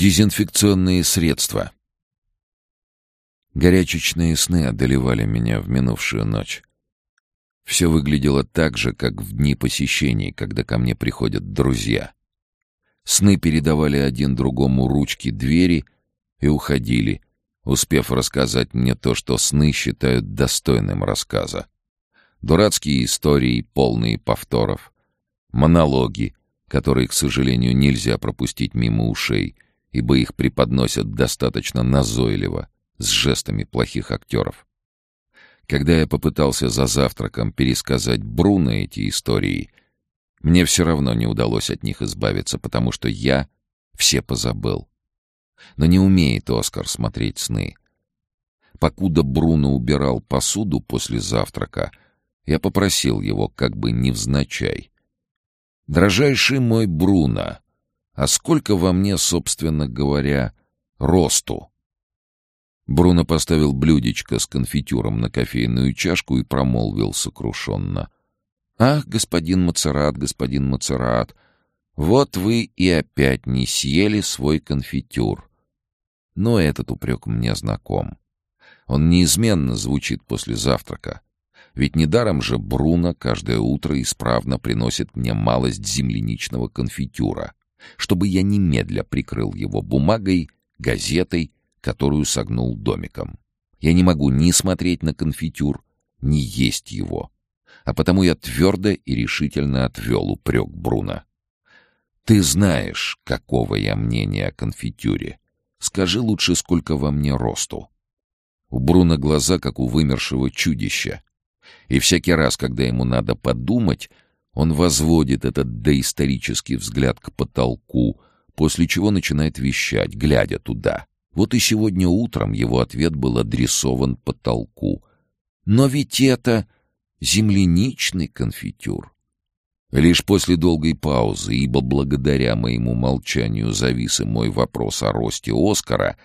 Дезинфекционные средства. Горячечные сны одолевали меня в минувшую ночь. Все выглядело так же, как в дни посещений, когда ко мне приходят друзья. Сны передавали один другому ручки двери и уходили, успев рассказать мне то, что сны считают достойным рассказа. Дурацкие истории, полные повторов. Монологи, которые, к сожалению, нельзя пропустить мимо ушей — ибо их преподносят достаточно назойливо, с жестами плохих актеров. Когда я попытался за завтраком пересказать Бруно эти истории, мне все равно не удалось от них избавиться, потому что я все позабыл. Но не умеет Оскар смотреть сны. Покуда Бруно убирал посуду после завтрака, я попросил его как бы невзначай. «Дорожайший мой Бруно, а сколько во мне, собственно говоря, росту? Бруно поставил блюдечко с конфитюром на кофейную чашку и промолвил сокрушенно. «Ах, господин Мацерат, господин Мацерат, вот вы и опять не съели свой конфитюр». Но этот упрек мне знаком. Он неизменно звучит после завтрака. Ведь недаром же Бруно каждое утро исправно приносит мне малость земляничного конфитюра чтобы я немедля прикрыл его бумагой, газетой, которую согнул домиком. Я не могу ни смотреть на конфитюр, ни есть его. А потому я твердо и решительно отвел упрек Бруно. «Ты знаешь, какого я мнения о конфитюре. Скажи лучше, сколько во мне росту». У Бруно глаза, как у вымершего чудища. И всякий раз, когда ему надо подумать, он возводит этот доисторический взгляд к потолку, после чего начинает вещать, глядя туда. Вот и сегодня утром его ответ был адресован потолку. Но ведь это земляничный конфитюр. Лишь после долгой паузы, ибо благодаря моему молчанию завис и мой вопрос о росте Оскара,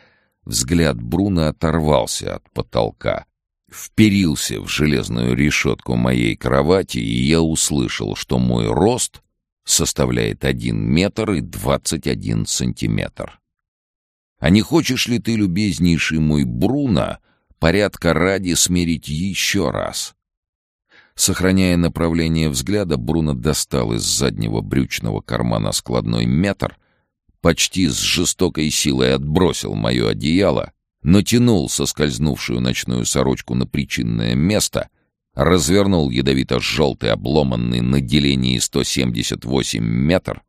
взгляд Бруно оторвался от потолка вперился в железную решетку моей кровати, и я услышал, что мой рост составляет один метр и двадцать один сантиметр. А не хочешь ли ты, любезнейший мой Бруно, порядка ради смирить еще раз? Сохраняя направление взгляда, Бруно достал из заднего брючного кармана складной метр, почти с жестокой силой отбросил мое одеяло натянул соскользнувшую ночную сорочку на причинное место, развернул ядовито-желтый обломанный на делении 178 метр,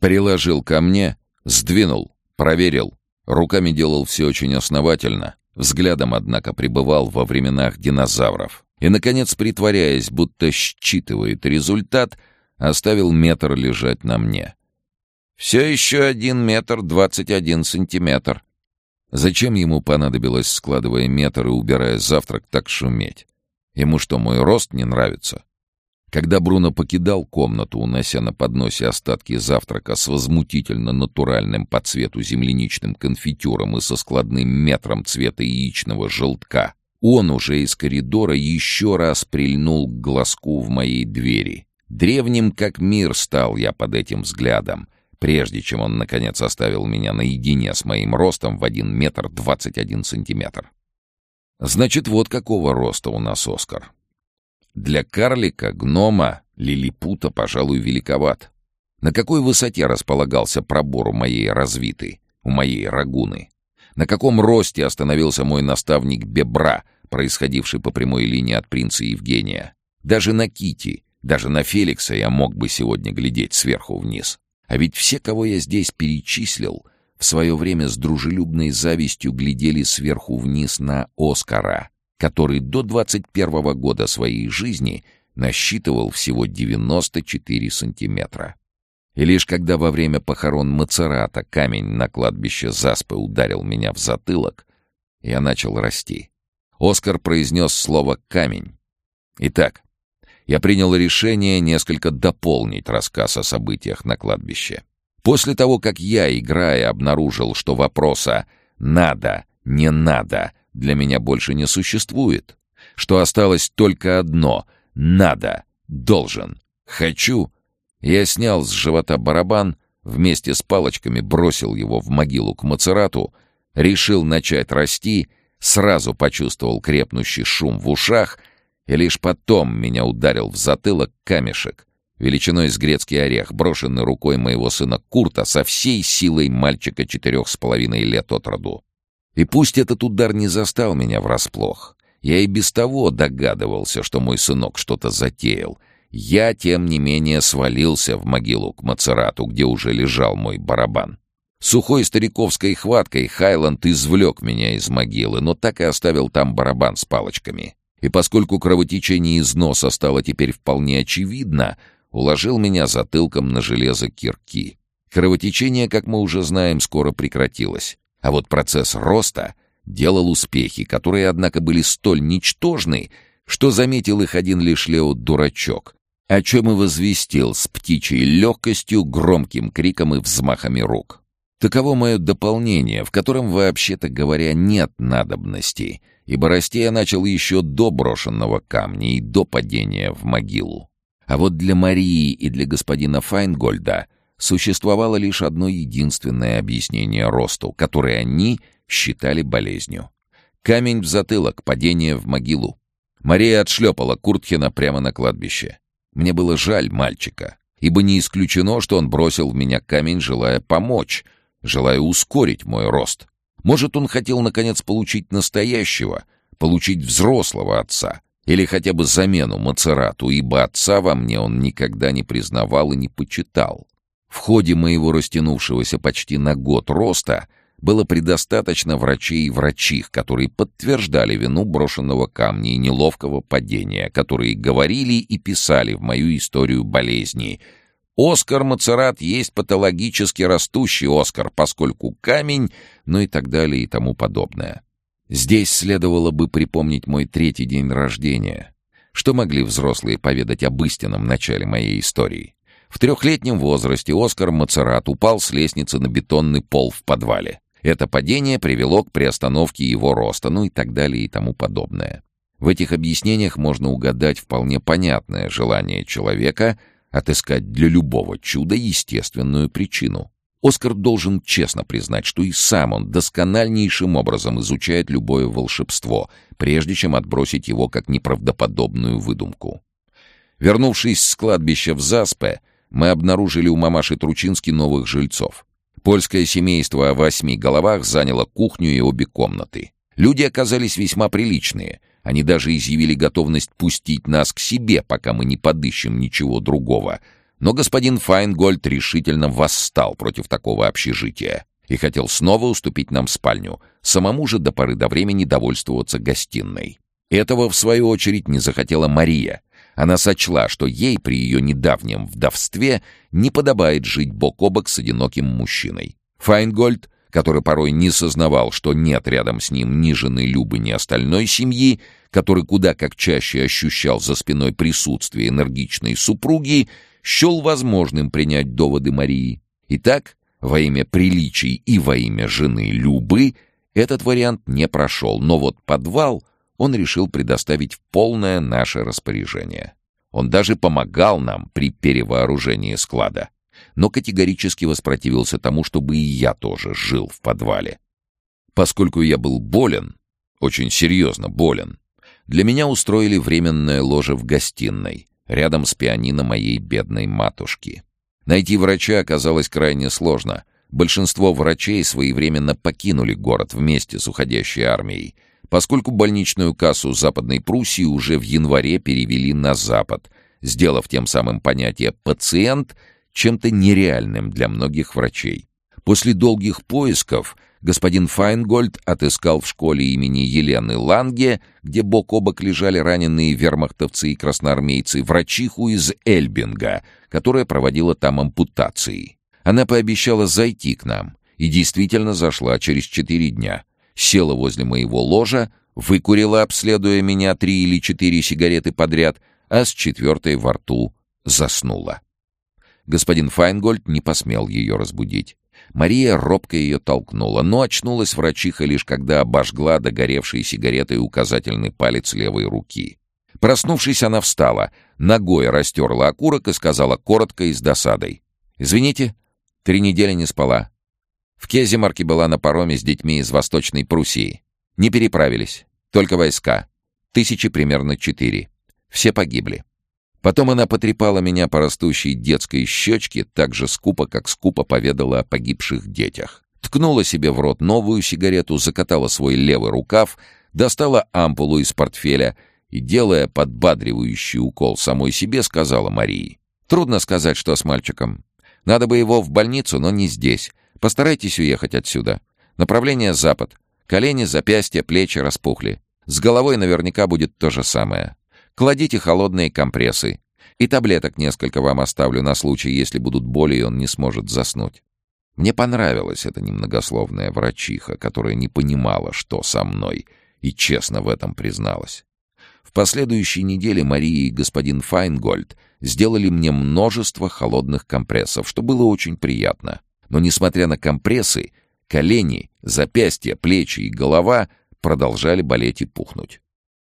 приложил ко мне, сдвинул, проверил. Руками делал все очень основательно, взглядом, однако, пребывал во временах динозавров. И, наконец, притворяясь, будто считывает результат, оставил метр лежать на мне. «Все еще один метр двадцать один сантиметр», Зачем ему понадобилось, складывая метр и убирая завтрак, так шуметь? Ему что, мой рост не нравится? Когда Бруно покидал комнату, унося на подносе остатки завтрака с возмутительно натуральным по цвету земляничным конфитюром и со складным метром цвета яичного желтка, он уже из коридора еще раз прильнул к глазку в моей двери. Древним как мир стал я под этим взглядом — прежде чем он, наконец, оставил меня наедине с моим ростом в один метр двадцать один сантиметр. Значит, вот какого роста у нас Оскар. Для карлика, гнома, лилипута, пожалуй, великоват. На какой высоте располагался пробор у моей развитой, у моей рагуны? На каком росте остановился мой наставник Бебра, происходивший по прямой линии от принца Евгения? Даже на Кити, даже на Феликса я мог бы сегодня глядеть сверху вниз. А ведь все, кого я здесь перечислил, в свое время с дружелюбной завистью глядели сверху вниз на Оскара, который до 21 года своей жизни насчитывал всего 94 сантиметра. И лишь когда во время похорон Мацерата камень на кладбище Заспы ударил меня в затылок, я начал расти. Оскар произнес слово «камень». Итак, я принял решение несколько дополнить рассказ о событиях на кладбище. После того, как я, играя, обнаружил, что вопроса «надо», «не надо» для меня больше не существует, что осталось только одно «надо», «должен», «хочу», я снял с живота барабан, вместе с палочками бросил его в могилу к Мацерату, решил начать расти, сразу почувствовал крепнущий шум в ушах, и лишь потом меня ударил в затылок камешек, величиной с грецкий орех, брошенный рукой моего сына Курта со всей силой мальчика четырех с половиной лет от роду. И пусть этот удар не застал меня врасплох, я и без того догадывался, что мой сынок что-то затеял. Я, тем не менее, свалился в могилу к Мацерату, где уже лежал мой барабан. Сухой стариковской хваткой Хайланд извлек меня из могилы, но так и оставил там барабан с палочками. И поскольку кровотечение из носа стало теперь вполне очевидно, уложил меня затылком на железо кирки. Кровотечение, как мы уже знаем, скоро прекратилось. А вот процесс роста делал успехи, которые, однако, были столь ничтожны, что заметил их один лишь Лео-дурачок, о чем и возвестил с птичьей легкостью, громким криком и взмахами рук. Таково мое дополнение, в котором, вообще-то говоря, нет надобности, ибо расти я начал еще до брошенного камня и до падения в могилу. А вот для Марии и для господина Файнгольда существовало лишь одно единственное объяснение росту, которое они считали болезнью. Камень в затылок, падение в могилу. Мария отшлепала Куртхена прямо на кладбище. Мне было жаль мальчика, ибо не исключено, что он бросил в меня камень, желая помочь, желая ускорить мой рост. Может, он хотел, наконец, получить настоящего, получить взрослого отца, или хотя бы замену Мацерату, ибо отца во мне он никогда не признавал и не почитал. В ходе моего растянувшегося почти на год роста — было предостаточно врачей и врачих, которые подтверждали вину брошенного камня и неловкого падения, которые говорили и писали в мою историю болезни. Оскар Мацерат есть патологически растущий Оскар, поскольку камень, ну и так далее и тому подобное. Здесь следовало бы припомнить мой третий день рождения. Что могли взрослые поведать об истинном начале моей истории? В трехлетнем возрасте Оскар Мацерат упал с лестницы на бетонный пол в подвале. Это падение привело к приостановке его роста, ну и так далее и тому подобное. В этих объяснениях можно угадать вполне понятное желание человека отыскать для любого чуда естественную причину. Оскар должен честно признать, что и сам он доскональнейшим образом изучает любое волшебство, прежде чем отбросить его как неправдоподобную выдумку. Вернувшись с кладбища в Заспе, мы обнаружили у мамаши Тручински новых жильцов. Польское семейство о восьми головах заняло кухню и обе комнаты. Люди оказались весьма приличные. Они даже изъявили готовность пустить нас к себе, пока мы не подыщем ничего другого. Но господин Файнгольд решительно восстал против такого общежития и хотел снова уступить нам спальню, самому же до поры до времени довольствоваться гостиной. Этого, в свою очередь, не захотела Мария — она сочла, что ей при ее недавнем вдовстве не подобает жить бок о бок с одиноким мужчиной. Файнгольд, который порой не сознавал, что нет рядом с ним ни жены Любы, ни остальной семьи, который куда как чаще ощущал за спиной присутствие энергичной супруги, счел возможным принять доводы Марии. Итак, во имя приличий и во имя жены Любы этот вариант не прошел, но вот подвал — он решил предоставить в полное наше распоряжение. Он даже помогал нам при перевооружении склада, но категорически воспротивился тому, чтобы и я тоже жил в подвале. Поскольку я был болен, очень серьезно болен, для меня устроили временное ложе в гостиной, рядом с пианино моей бедной матушки. Найти врача оказалось крайне сложно. Большинство врачей своевременно покинули город вместе с уходящей армией — поскольку больничную кассу Западной Пруссии уже в январе перевели на Запад, сделав тем самым понятие «пациент» чем-то нереальным для многих врачей. После долгих поисков господин Файнгольд отыскал в школе имени Елены Ланге, где бок о бок лежали раненые вермахтовцы и красноармейцы, врачиху из Эльбинга, которая проводила там ампутации. Она пообещала зайти к нам, и действительно зашла через четыре дня — села возле моего ложа, выкурила, обследуя меня три или четыре сигареты подряд, а с четвертой во рту заснула. Господин Файнгольд не посмел ее разбудить. Мария робко ее толкнула, но очнулась врачиха лишь когда обожгла догоревшей сигаретой указательный палец левой руки. Проснувшись, она встала, ногой растерла окурок и сказала коротко и с досадой. «Извините, Три недели не спала. В Кеземарке была на пароме с детьми из Восточной Пруссии. Не переправились. Только войска. Тысячи примерно четыре. Все погибли. Потом она потрепала меня по растущей детской щечке так же скупо, как скупо поведала о погибших детях. Ткнула себе в рот новую сигарету, закатала свой левый рукав, достала ампулу из портфеля и, делая подбадривающий укол самой себе, сказала Марии. «Трудно сказать, что с мальчиком. Надо бы его в больницу, но не здесь. Постарайтесь уехать отсюда. Направление запад. Колени, запястья, плечи распухли. С головой наверняка будет то же самое. Кладите холодные компрессы. И таблеток несколько вам оставлю на случай, если будут боли, и он не сможет заснуть. Мне понравилась эта немногословная врачиха, которая не понимала, что со мной, и честно в этом призналась. В последующей неделе Мария и господин Файнгольд сделали мне множество холодных компрессов, что было очень приятно. Но, несмотря на компрессы, колени, запястья, плечи и голова продолжали болеть и пухнуть.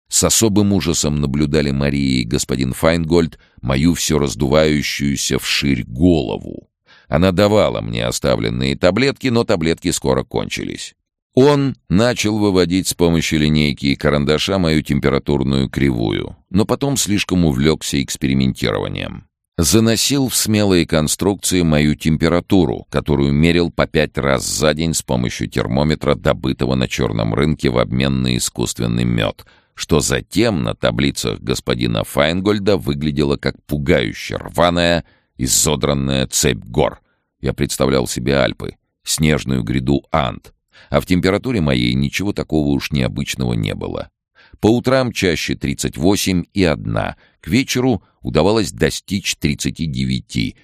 С особым ужасом наблюдали Мария и господин Файнгольд мою все раздувающуюся вширь голову. Она давала мне оставленные таблетки, но таблетки скоро кончились. Он начал выводить с помощью линейки и карандаша мою температурную кривую, но потом слишком увлекся экспериментированием. Заносил в смелые конструкции мою температуру, которую мерил по пять раз за день с помощью термометра, добытого на черном рынке в обмен на искусственный мед — что затем на таблицах господина Файнгольда выглядело как пугающе рваная, изодранная цепь гор. Я представлял себе Альпы, снежную гряду Анд, а в температуре моей ничего такого уж необычного не было. По утрам чаще 38 и 1, к вечеру удавалось достичь 39.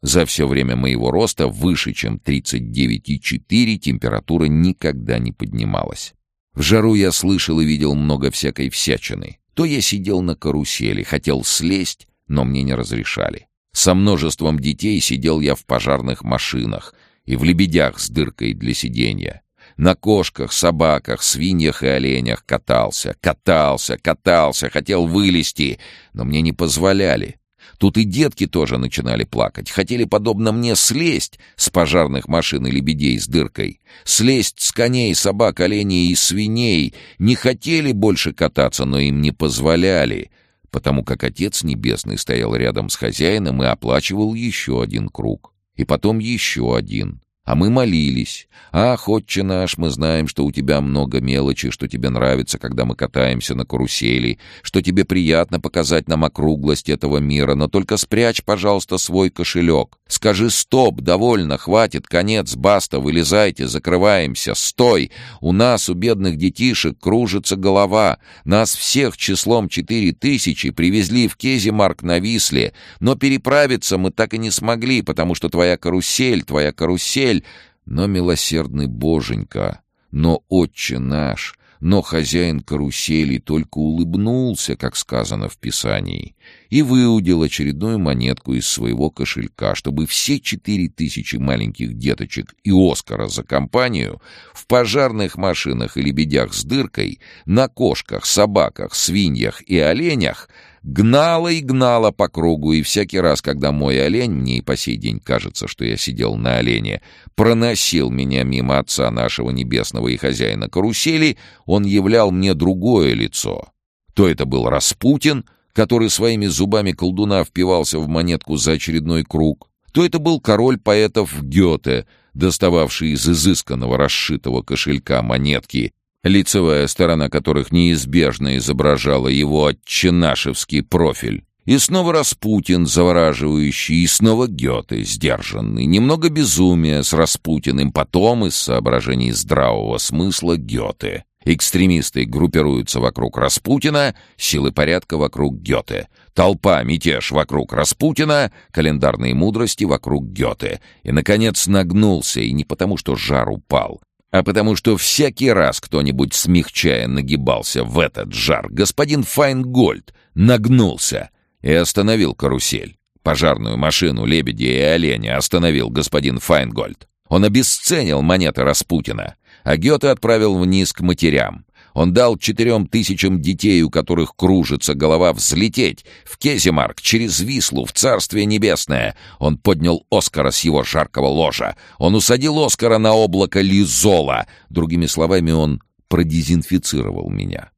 За все время моего роста выше, чем 39,4 температура никогда не поднималась. В жару я слышал и видел много всякой всячины. То я сидел на карусели, хотел слезть, но мне не разрешали. Со множеством детей сидел я в пожарных машинах и в лебедях с дыркой для сиденья. На кошках, собаках, свиньях и оленях катался, катался, катался, хотел вылезти, но мне не позволяли. Тут и детки тоже начинали плакать. Хотели, подобно мне, слезть с пожарных машин и лебедей с дыркой. Слезть с коней, собак, оленей и свиней. Не хотели больше кататься, но им не позволяли, потому как Отец Небесный стоял рядом с хозяином и оплачивал еще один круг. И потом еще один. А мы молились. «Ах, отче наш, мы знаем, что у тебя много мелочи, что тебе нравится, когда мы катаемся на карусели, что тебе приятно показать нам округлость этого мира, но только спрячь, пожалуйста, свой кошелек. Скажи «стоп», «довольно», «хватит», «конец», «баста», «вылезайте», «закрываемся», «стой». У нас, у бедных детишек, кружится голова. Нас всех числом четыре тысячи привезли в Кезимарк на Висле, но переправиться мы так и не смогли, потому что твоя карусель, твоя карусель но милосердный боженька, но отче наш, но хозяин карусели только улыбнулся, как сказано в Писании, и выудил очередную монетку из своего кошелька, чтобы все четыре тысячи маленьких деточек и Оскара за компанию в пожарных машинах и лебедях с дыркой, на кошках, собаках, свиньях и оленях гнала и гнала по кругу, и всякий раз, когда мой олень, мне и по сей день кажется, что я сидел на олене, проносил меня мимо отца нашего небесного и хозяина карусели, он являл мне другое лицо. То это был Распутин, который своими зубами колдуна впивался в монетку за очередной круг, то это был король поэтов Гёте, достававший из изысканного расшитого кошелька монетки лицевая сторона которых неизбежно изображала его отченашевский профиль. И снова Распутин, завораживающий, и снова Гёте, сдержанный. Немного безумия с Распутиным, потом из соображений здравого смысла Гёте. Экстремисты группируются вокруг Распутина, силы порядка вокруг Гёте. Толпа, мятеж вокруг Распутина, календарные мудрости вокруг Гёте. И, наконец, нагнулся, и не потому, что жар упал, а потому что всякий раз кто-нибудь смягчая нагибался в этот жар, господин Файнгольд нагнулся и остановил карусель. Пожарную машину, лебеди и оленя остановил господин Файнгольд. Он обесценил монеты Распутина, а Гёте отправил вниз к матерям. Он дал четырем тысячам детей, у которых кружится голова, взлететь в Кеземарк, через Вислу, в Царствие Небесное. Он поднял Оскара с его жаркого ложа. Он усадил Оскара на облако Лизола. Другими словами, он продезинфицировал меня.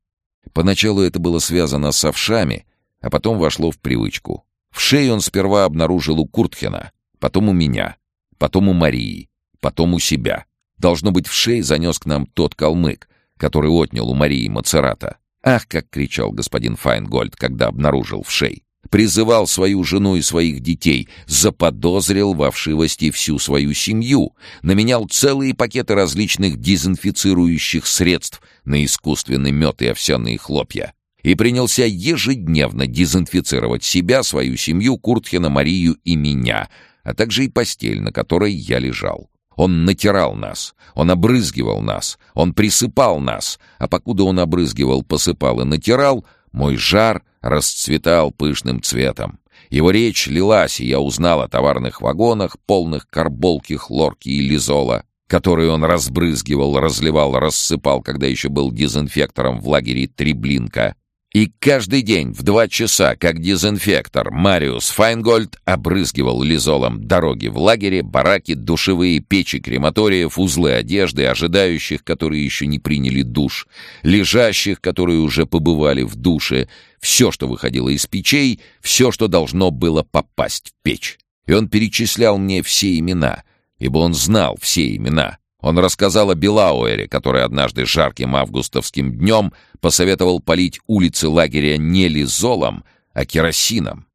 Поначалу это было связано с овшами, а потом вошло в привычку. В шее он сперва обнаружил у Куртхена, потом у меня, потом у Марии, потом у себя. Должно быть, в шее занес к нам тот калмык, который отнял у Марии Мацерата. Ах, как кричал господин Файнгольд, когда обнаружил в шей. Призывал свою жену и своих детей, заподозрил во вшивости всю свою семью, наменял целые пакеты различных дезинфицирующих средств на искусственный мед и овсяные хлопья и принялся ежедневно дезинфицировать себя, свою семью, Куртхена, Марию и меня, а также и постель, на которой я лежал. Он натирал нас, он обрызгивал нас, он присыпал нас, а покуда он обрызгивал, посыпал и натирал, мой жар расцветал пышным цветом. Его речь лилась, и я узнал о товарных вагонах, полных карболки, хлорки и лизола, которые он разбрызгивал, разливал, рассыпал, когда еще был дезинфектором в лагере Треблинка, и каждый день в два часа, как дезинфектор, Мариус Файнгольд обрызгивал лизолом дороги в лагере, бараки, душевые печи крематориев, узлы одежды, ожидающих, которые еще не приняли душ, лежащих, которые уже побывали в душе, все, что выходило из печей, все, что должно было попасть в печь. И он перечислял мне все имена, ибо он знал все имена — он рассказал о Белауэре, который однажды жарким августовским днем посоветовал полить улицы лагеря не лизолом, а керосином.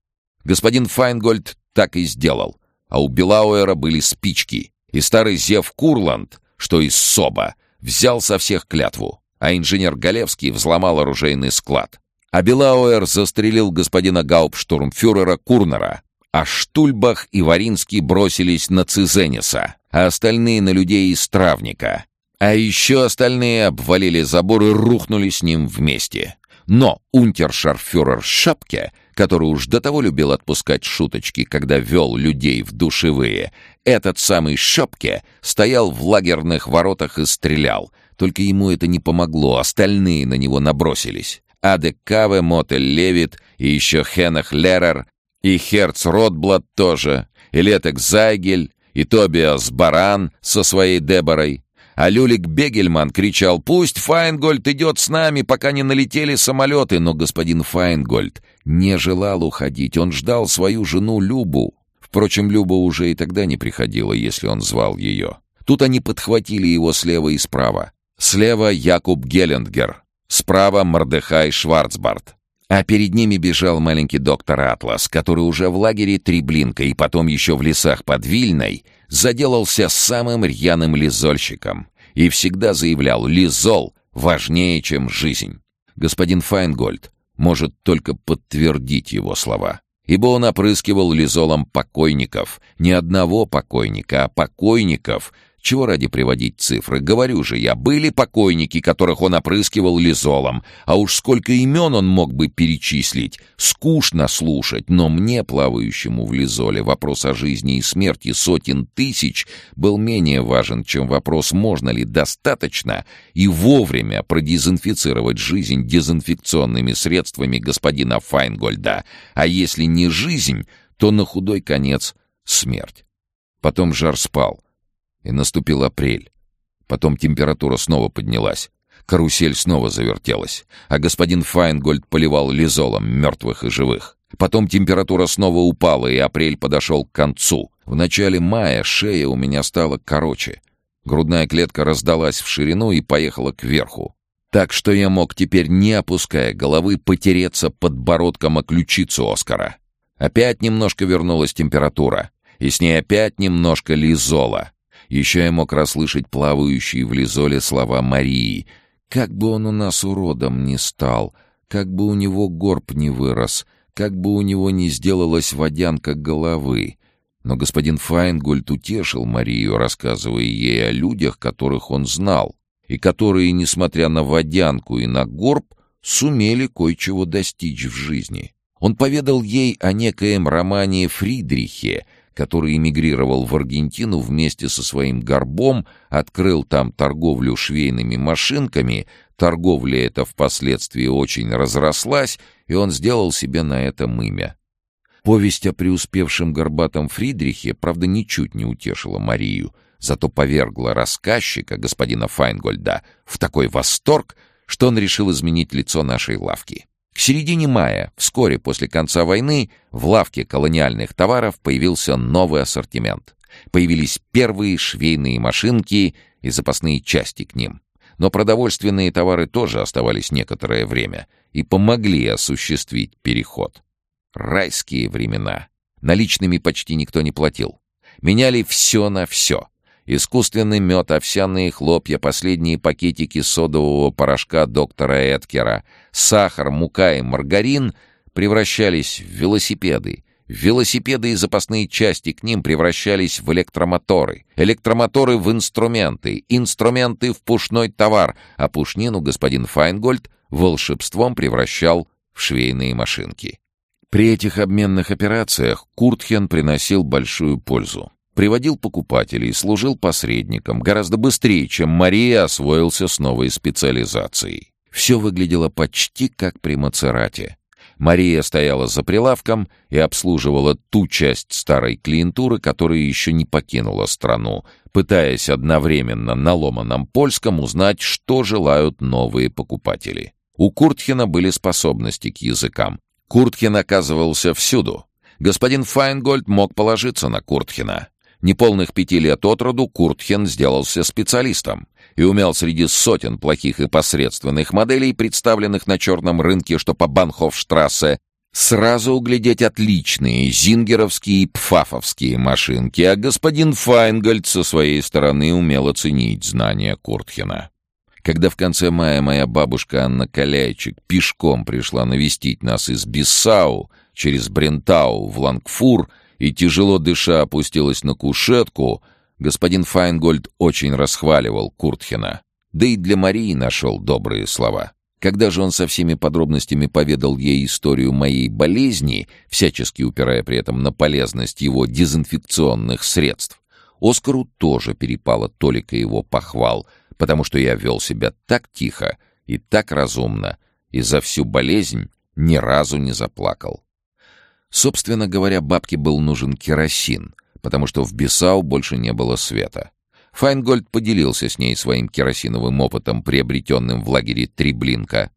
Господин Файнгольд так и сделал, а у Белауэра были спички, и старый Зев Курланд, что из Соба, взял со всех клятву, а инженер Галевский взломал оружейный склад. А Белауэр застрелил господина гауптштурмфюрера Курнера, а Штульбах и Варинский бросились на Цизениса, а остальные на людей из Травника. А еще остальные обвалили забор и рухнули с ним вместе. Но унтершарфюрер Шапке, который уж до того любил отпускать шуточки, когда вел людей в душевые, этот самый Шапке стоял в лагерных воротах и стрелял. Только ему это не помогло, остальные на него набросились. Аде Каве, Мотель Левит и еще Хенах Лерер и Херц Ротблад тоже, и Летек Зайгель, и Тобиас Баран со своей Деборой. А Люлик Бегельман кричал «Пусть Файнгольд идет с нами, пока не налетели самолеты!» Но господин Файнгольд не желал уходить, он ждал свою жену Любу. Впрочем, Люба уже и тогда не приходила, если он звал ее. Тут они подхватили его слева и справа. Слева Якуб Гелендгер, справа Мордехай Шварцбарт. А перед ними бежал маленький доктор Атлас, который уже в лагере Треблинка и потом еще в лесах под Вильной заделался самым рьяным лизольщиком и всегда заявлял «лизол важнее, чем жизнь». Господин Файнгольд может только подтвердить его слова, ибо он опрыскивал лизолом покойников, не одного покойника, а покойников — чего ради приводить цифры? Говорю же я, были покойники, которых он опрыскивал лизолом, а уж сколько имен он мог бы перечислить. Скучно слушать, но мне, плавающему в лизоле, вопрос о жизни и смерти сотен тысяч был менее важен, чем вопрос, можно ли достаточно и вовремя продезинфицировать жизнь дезинфекционными средствами господина Файнгольда, а если не жизнь, то на худой конец смерть. Потом жар спал — и наступил апрель. Потом температура снова поднялась. Карусель снова завертелась, а господин Файнгольд поливал лизолом мертвых и живых. Потом температура снова упала, и апрель подошел к концу. В начале мая шея у меня стала короче. Грудная клетка раздалась в ширину и поехала кверху. Так что я мог теперь, не опуская головы, потереться подбородком о ключицу Оскара. Опять немножко вернулась температура, и с ней опять немножко лизола. Еще я мог расслышать плавающие в лизоле слова Марии. «Как бы он у нас уродом не стал, как бы у него горб не вырос, как бы у него не сделалась водянка головы». Но господин Файнгольд утешил Марию, рассказывая ей о людях, которых он знал, и которые, несмотря на водянку и на горб, сумели кое-чего достичь в жизни. Он поведал ей о некоем романе Фридрихе, который эмигрировал в Аргентину вместе со своим горбом, открыл там торговлю швейными машинками, торговля эта впоследствии очень разрослась, и он сделал себе на это имя. Повесть о преуспевшем горбатом Фридрихе, правда, ничуть не утешила Марию, зато повергла рассказчика, господина Файнгольда, в такой восторг, что он решил изменить лицо нашей лавки. К середине мая, вскоре после конца войны, в лавке колониальных товаров появился новый ассортимент. Появились первые швейные машинки и запасные части к ним. Но продовольственные товары тоже оставались некоторое время и помогли осуществить переход. Райские времена. Наличными почти никто не платил. Меняли все на все. Искусственный мед, овсяные хлопья, последние пакетики содового порошка доктора Эткера, сахар, мука и маргарин превращались в велосипеды. Велосипеды и запасные части к ним превращались в электромоторы. Электромоторы в инструменты, инструменты в пушной товар, а пушнину господин Файнгольд волшебством превращал в швейные машинки. При этих обменных операциях Куртхен приносил большую пользу. Приводил покупателей, служил посредником, гораздо быстрее, чем Мария освоился с новой специализацией. Все выглядело почти как при Мацерате. Мария стояла за прилавком и обслуживала ту часть старой клиентуры, которая еще не покинула страну, пытаясь одновременно на ломаном польском узнать, что желают новые покупатели. У Куртхена были способности к языкам, Куртхен оказывался всюду. Господин Файнгольд мог положиться на Куртхена. Неполных пяти лет от роду Куртхен сделался специалистом и умел среди сотен плохих и посредственных моделей, представленных на черном рынке, что по Банхофштрассе, сразу углядеть отличные зингеровские и пфафовские машинки, а господин Файнгольд со своей стороны умел оценить знания Куртхена. Когда в конце мая моя бабушка Анна Каляйчик пешком пришла навестить нас из Биссау через Брентау в Лангфур и, тяжело дыша, опустилась на кушетку, господин Файнгольд очень расхваливал Куртхена. Да и для Марии нашел добрые слова. Когда же он со всеми подробностями поведал ей историю моей болезни, всячески упирая при этом на полезность его дезинфекционных средств, Оскару тоже перепало толика его похвал — потому что я вел себя так тихо и так разумно, и за всю болезнь ни разу не заплакал. Собственно говоря, бабке был нужен керосин, потому что в Бесау больше не было света. Файнгольд поделился с ней своим керосиновым опытом, приобретенным в лагере Триблинка,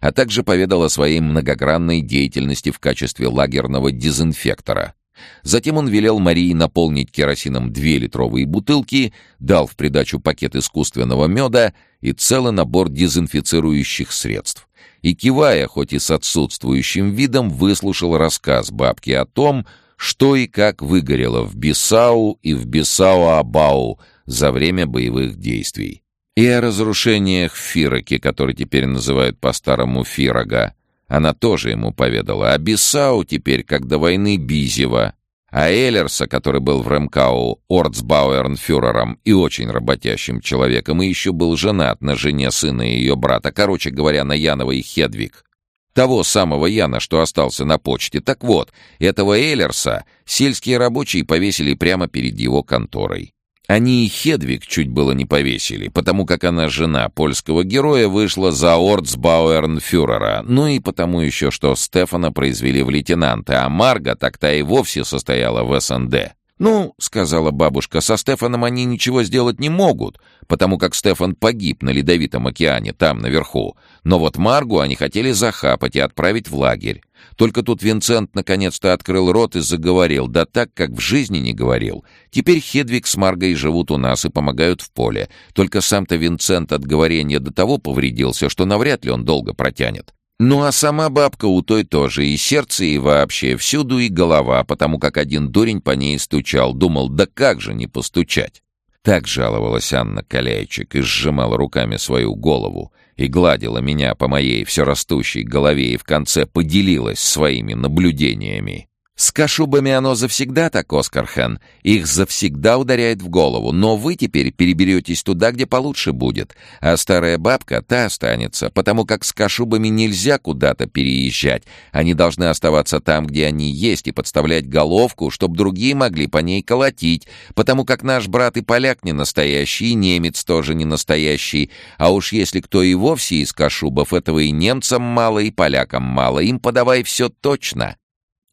а также поведал о своей многогранной деятельности в качестве лагерного дезинфектора — Затем он велел Марии наполнить керосином две литровые бутылки, дал в придачу пакет искусственного меда и целый набор дезинфицирующих средств. И, кивая, хоть и с отсутствующим видом, выслушал рассказ бабки о том, что и как выгорело в Бисау и в Бисау-Абау за время боевых действий. И о разрушениях в Фироке, который теперь называют по-старому Фирога, она тоже ему поведала. А Бисау теперь, как до войны, Бизева. А Эллерса, который был в Ремкау орцбауэрнфюрером и очень работящим человеком, и еще был женат на жене сына ее брата, короче говоря, на Яновой Хедвиг. Того самого Яна, что остался на почте. Так вот, этого Эллерса сельские рабочие повесили прямо перед его конторой. Они и Хедвиг чуть было не повесили, потому как она жена польского героя вышла за орцбауэрнфюрера, ну и потому еще, что Стефана произвели в лейтенанты, а Марга так-то и вовсе состояла в СНД. «Ну, — сказала бабушка, — со Стефаном они ничего сделать не могут, потому как Стефан погиб на Ледовитом океане, там, наверху. Но вот Маргу они хотели захапать и отправить в лагерь. Только тут Винцент наконец-то открыл рот и заговорил, да так, как в жизни не говорил. Теперь Хедвиг с Маргой живут у нас и помогают в поле. Только сам-то Винцент от говорения до того повредился, что навряд ли он долго протянет. Ну а сама бабка у той тоже, и сердце, и вообще, всюду и голова, потому как один дурень по ней стучал, думал, да как же не постучать. Так жаловалась Анна Каляйчик и сжимала руками свою голову и гладила меня по моей все растущей голове и в конце поделилась своими наблюдениями. С кашубами оно завсегда так, Оскархен. Их завсегда ударяет в голову. Но вы теперь переберетесь туда, где получше будет. А старая бабка, та останется, потому как с кашубами нельзя куда-то переезжать. Они должны оставаться там, где они есть, и подставлять головку, чтобы другие могли по ней колотить. Потому как наш брат и поляк не настоящий, и немец тоже не настоящий. А уж если кто и вовсе из кашубов, этого и немцам мало, и полякам мало. Им подавай все точно.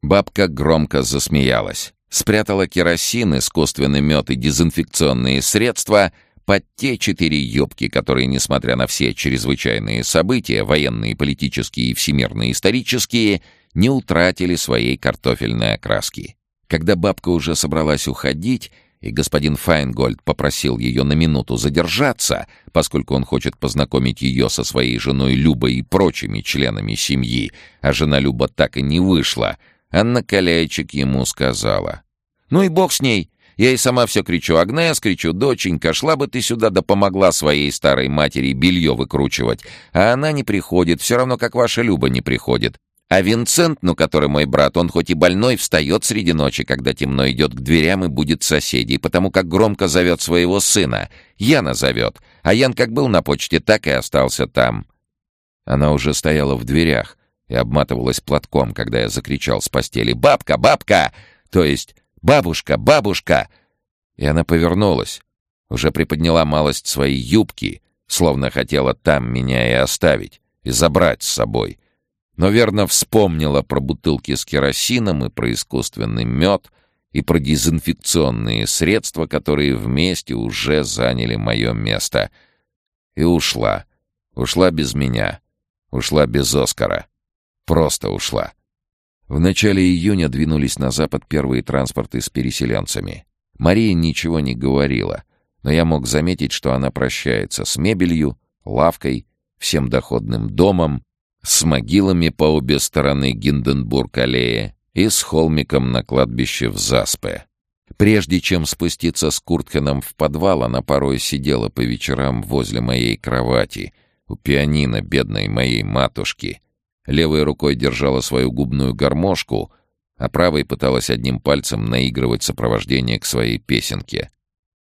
Бабка громко засмеялась. Спрятала керосин, искусственный мед и дезинфекционные средства под те четыре юбки, которые, несмотря на все чрезвычайные события, военные, политические и всемирные исторические, не утратили своей картофельной окраски. Когда бабка уже собралась уходить, и господин Файнгольд попросил ее на минуту задержаться, поскольку он хочет познакомить ее со своей женой Любой и прочими членами семьи, а жена Люба так и не вышла — Анна Каляйчик ему сказала. «Ну и бог с ней. Я и сама все кричу. Агнес, кричу, доченька, шла бы ты сюда да помогла своей старой матери белье выкручивать. А она не приходит, все равно как ваша Люба не приходит. А Винсент, ну, который мой брат, он хоть и больной, встает среди ночи, когда темно идет к дверям и будет соседей, потому как громко зовет своего сына. Яна зовет. А Ян как был на почте, так и остался там. Она уже стояла в дверях, и обматывалась платком, когда я закричал с постели «Бабка! Бабка!» То есть «Бабушка! Бабушка!» И она повернулась, уже приподняла малость своей юбки, словно хотела там меня и оставить, и забрать с собой. Но верно вспомнила про бутылки с керосином и про искусственный мед, и про дезинфекционные средства, которые вместе уже заняли мое место. И ушла. Ушла без меня. Ушла без Оскара. Просто ушла. В начале июня двинулись на запад первые транспорты с переселенцами. Мария ничего не говорила, но я мог заметить, что она прощается с мебелью, лавкой, всем доходным домом, с могилами по обе стороны Гинденбург-аллеи и с холмиком на кладбище в Заспе. Прежде чем спуститься с Курткиным в подвал, она порой сидела по вечерам возле моей кровати, у пианино бедной моей матушки, Левой рукой держала свою губную гармошку, а правой пыталась одним пальцем наигрывать сопровождение к своей песенке.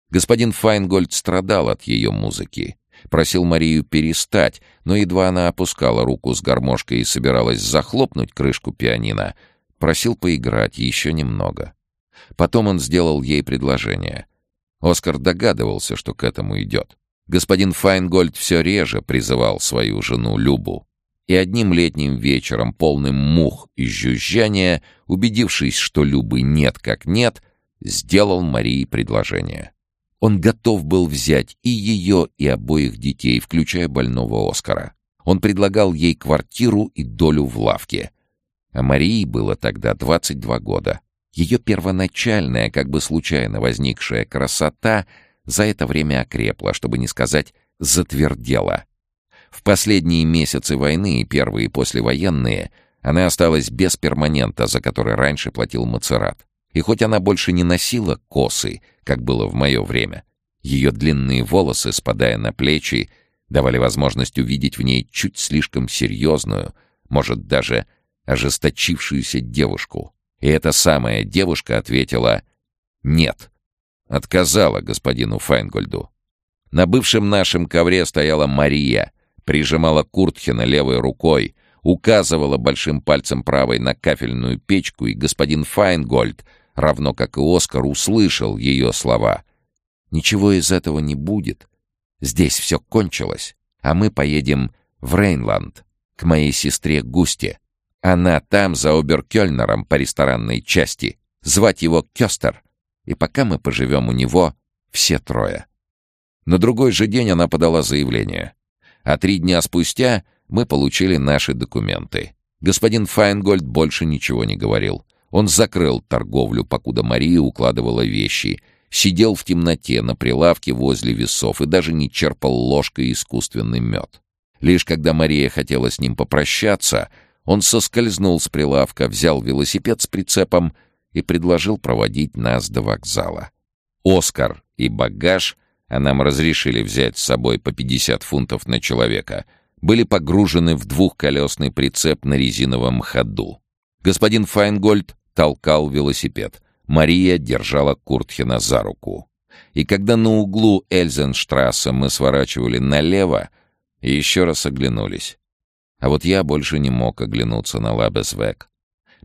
Господин Файнгольд страдал от ее музыки. Просил Марию перестать, но едва она опускала руку с гармошкой и собиралась захлопнуть крышку пианино, просил поиграть еще немного. Потом он сделал ей предложение. Оскар догадывался, что к этому идет. Господин Файнгольд все реже призывал свою жену Любу и одним летним вечером, полным мух и жужжания, убедившись, что Любы нет как нет, сделал Марии предложение. Он готов был взять и ее, и обоих детей, включая больного Оскара. Он предлагал ей квартиру и долю в лавке. А Марии было тогда 22 года. Ее первоначальная, как бы случайно возникшая красота за это время окрепла, чтобы не сказать затвердела. В последние месяцы войны и первые послевоенные она осталась без перманента, за который раньше платил Мацерат. И хоть она больше не носила косы, как было в мое время, ее длинные волосы, спадая на плечи, давали возможность увидеть в ней чуть слишком серьезную, может, даже ожесточившуюся девушку. И эта самая девушка ответила «нет». Отказала господину Файнгольду. На бывшем нашем ковре стояла Мария — прижимала Куртхена левой рукой, указывала большим пальцем правой на кафельную печку, и господин Файнгольд, равно как и Оскар, услышал ее слова. «Ничего из этого не будет. Здесь все кончилось, а мы поедем в Рейнланд, к моей сестре Густе. Она там, за Оберкёльнером по ресторанной части. Звать его Кёстер. И пока мы поживем у него, все трое». На другой же день она подала заявление а три дня спустя мы получили наши документы. Господин Файнгольд больше ничего не говорил. Он закрыл торговлю, покуда Мария укладывала вещи, сидел в темноте на прилавке возле весов и даже не черпал ложкой искусственный мед. Лишь когда Мария хотела с ним попрощаться, он соскользнул с прилавка, взял велосипед с прицепом и предложил проводить нас до вокзала. Оскар и багаж а нам разрешили взять с собой по 50 фунтов на человека, были погружены в двухколесный прицеп на резиновом ходу. Господин Файнгольд толкал велосипед. Мария держала Куртхена за руку. И когда на углу Эльзенштрассе мы сворачивали налево, еще раз оглянулись. А вот я больше не мог оглянуться на Лабесвек,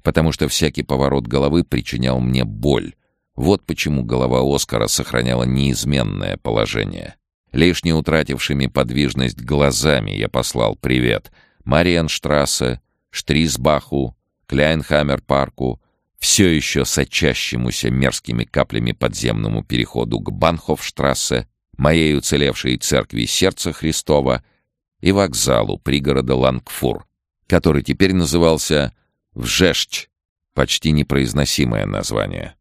потому что всякий поворот головы причинял мне боль. Вот почему голова Оскара сохраняла неизменное положение. Лишь утратившими подвижность глазами я послал привет Мариенштрассе, Штрисбаху, Кляйнхаммер-парку, все еще сочащемуся мерзкими каплями подземному переходу к Банхофштрассе, моей уцелевшей церкви Сердца Христова и вокзалу пригорода Лангфур, который теперь назывался Вжешч, почти непроизносимое название.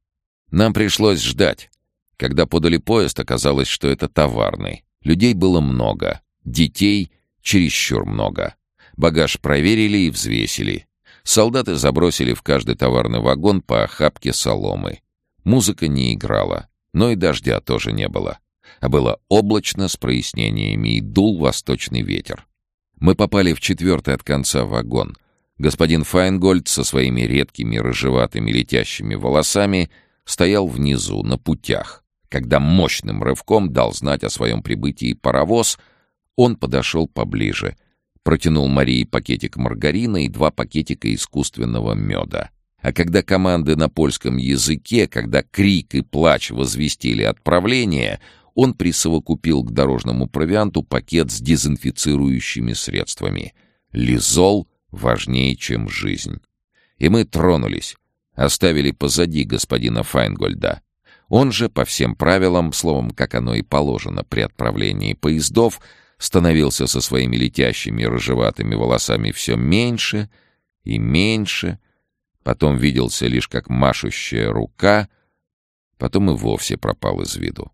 Нам пришлось ждать. Когда подали поезд, оказалось, что это товарный. Людей было много, детей чересчур много. Багаж проверили и взвесили. Солдаты забросили в каждый товарный вагон по охапке соломы. Музыка не играла, но и дождя тоже не было. А было облачно с прояснениями и дул восточный ветер. Мы попали в четвертый от конца вагон. Господин Файнгольд со своими редкими рыжеватыми летящими волосами стоял внизу, на путях. Когда мощным рывком дал знать о своем прибытии паровоз, он подошел поближе — Протянул Марии пакетик маргарина и два пакетика искусственного меда. А когда команды на польском языке, когда крик и плач возвестили отправление, он присовокупил к дорожному провианту пакет с дезинфицирующими средствами. Лизол важнее, чем жизнь. И мы тронулись, оставили позади господина Файнгольда. Он же, по всем правилам, словом, как оно и положено при отправлении поездов, становился со своими летящими рыжеватыми волосами все меньше и меньше, потом виделся лишь как машущая рука, потом и вовсе пропал из виду.